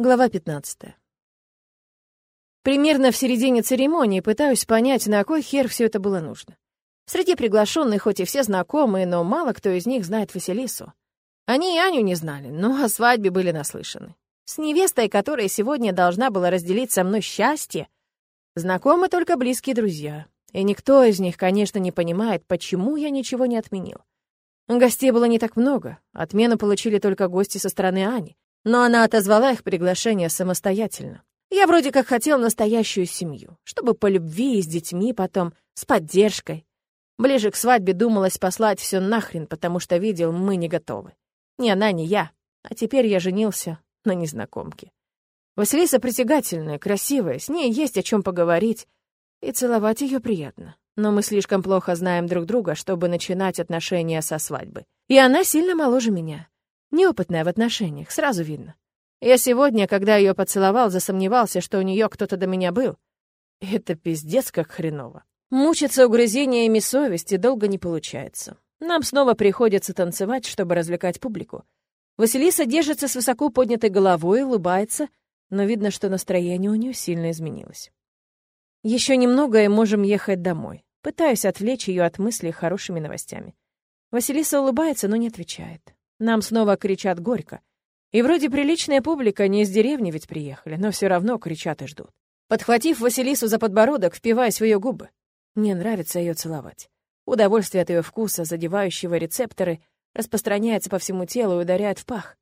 Глава 15. Примерно в середине церемонии пытаюсь понять, на кой хер все это было нужно. Среди приглашенных хоть и все знакомые, но мало кто из них знает Василису. Они и Аню не знали, но о свадьбе были наслышаны. С невестой, которая сегодня должна была разделить со мной счастье, знакомы только близкие друзья. И никто из них, конечно, не понимает, почему я ничего не отменил. Гостей было не так много, отмену получили только гости со стороны Ани но она отозвала их приглашение самостоятельно. Я вроде как хотел настоящую семью, чтобы по любви и с детьми потом, с поддержкой. Ближе к свадьбе думалось послать все нахрен, потому что видел, мы не готовы. Ни она, ни я. А теперь я женился на незнакомке. Василиса притягательная, красивая, с ней есть о чем поговорить, и целовать ее приятно. Но мы слишком плохо знаем друг друга, чтобы начинать отношения со свадьбы. И она сильно моложе меня. Неопытная в отношениях, сразу видно. Я сегодня, когда ее поцеловал, засомневался, что у нее кто-то до меня был. Это пиздец как хреново. Мучиться угрызениями совести долго не получается. Нам снова приходится танцевать, чтобы развлекать публику. Василиса держится с высоко поднятой головой, улыбается, но видно, что настроение у нее сильно изменилось. Еще немного, и можем ехать домой. Пытаюсь отвлечь ее от мыслей хорошими новостями. Василиса улыбается, но не отвечает. Нам снова кричат горько. И вроде приличная публика, не из деревни ведь приехали, но все равно кричат и ждут. Подхватив Василису за подбородок, впиваясь в ее губы. Мне нравится ее целовать. Удовольствие от ее вкуса, задевающего рецепторы, распространяется по всему телу и ударяет в пах.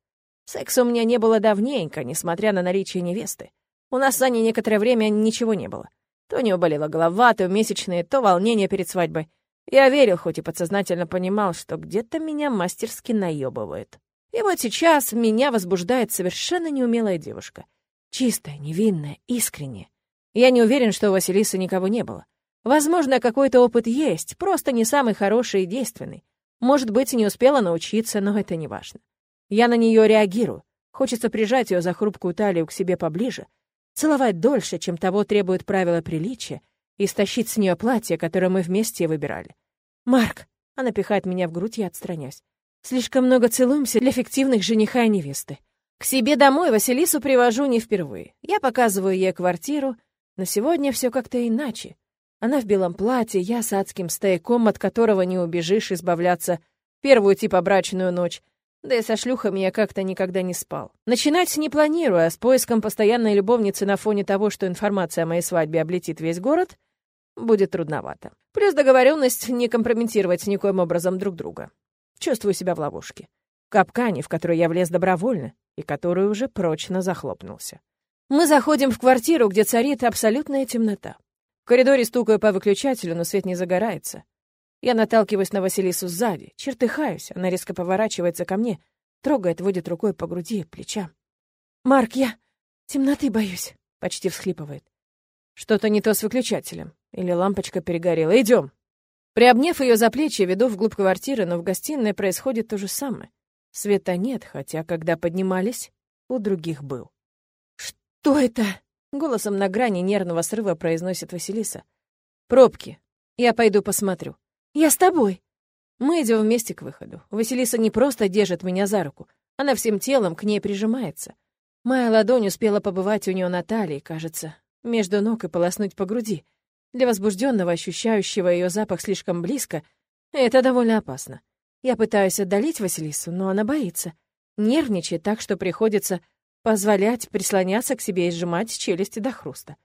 Секса у меня не было давненько, несмотря на наличие невесты. У нас с Аней некоторое время ничего не было. То у нее болела голова, то месячные, то волнение перед свадьбой. Я верил, хоть и подсознательно понимал, что где-то меня мастерски наебывают. И вот сейчас меня возбуждает совершенно неумелая девушка. Чистая, невинная, искренняя. Я не уверен, что у Василисы никого не было. Возможно, какой-то опыт есть, просто не самый хороший и действенный. Может быть, не успела научиться, но это не важно. Я на нее реагирую. Хочется прижать ее за хрупкую талию к себе поближе, целовать дольше, чем того требует правила приличия, и стащить с нее платье, которое мы вместе выбирали. «Марк!» — она пихает меня в грудь, я отстраняюсь. «Слишком много целуемся для фиктивных жениха и невесты. К себе домой Василису привожу не впервые. Я показываю ей квартиру, но сегодня все как-то иначе. Она в белом платье, я с адским стояком, от которого не убежишь избавляться первую типа брачную ночь. Да и со шлюхами я как-то никогда не спал. Начинать не планирую, а с поиском постоянной любовницы на фоне того, что информация о моей свадьбе облетит весь город, будет трудновато. Плюс договоренность не компрометировать никоим образом друг друга. Чувствую себя в ловушке. В капкане, в которую я влез добровольно и который уже прочно захлопнулся. Мы заходим в квартиру, где царит абсолютная темнота. В коридоре стукаю по выключателю, но свет не загорается. Я наталкиваюсь на Василису сзади, чертыхаюсь, она резко поворачивается ко мне, трогает, водит рукой по груди, плечам. «Марк, я темноты боюсь», — почти всхлипывает. Что-то не то с выключателем. Или лампочка перегорела. Идем. Приобняв ее за плечи, веду вглубь квартиры, но в гостиной происходит то же самое. Света нет, хотя, когда поднимались, у других был. «Что это?» — голосом на грани нервного срыва произносит Василиса. «Пробки. Я пойду посмотрю». «Я с тобой». Мы идем вместе к выходу. Василиса не просто держит меня за руку, она всем телом к ней прижимается. Моя ладонь успела побывать у нее на талии, кажется, между ног и полоснуть по груди. Для возбужденного, ощущающего ее запах слишком близко, это довольно опасно. Я пытаюсь отдалить Василису, но она боится. Нервничает так, что приходится позволять прислоняться к себе и сжимать челюсти до хруста.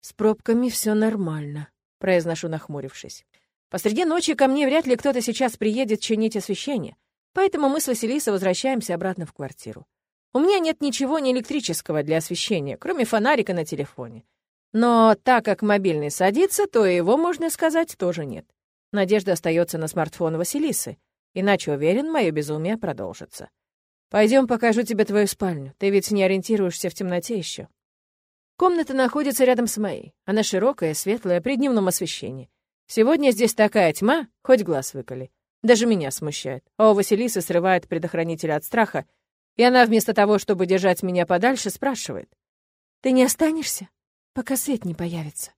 «С пробками все нормально», — произношу, нахмурившись. «Посреди ночи ко мне вряд ли кто-то сейчас приедет чинить освещение, поэтому мы с Василисой возвращаемся обратно в квартиру. У меня нет ничего не электрического для освещения, кроме фонарика на телефоне. Но так как мобильный садится, то его, можно сказать, тоже нет. Надежда остается на смартфон Василисы, иначе, уверен, мое безумие продолжится. Пойдем, покажу тебе твою спальню. Ты ведь не ориентируешься в темноте еще. Комната находится рядом с моей. Она широкая, светлая, при дневном освещении. Сегодня здесь такая тьма, хоть глаз выколи. Даже меня смущает. А у Василисы срывает предохранитель от страха, и она вместо того, чтобы держать меня подальше, спрашивает. «Ты не останешься, пока свет не появится?»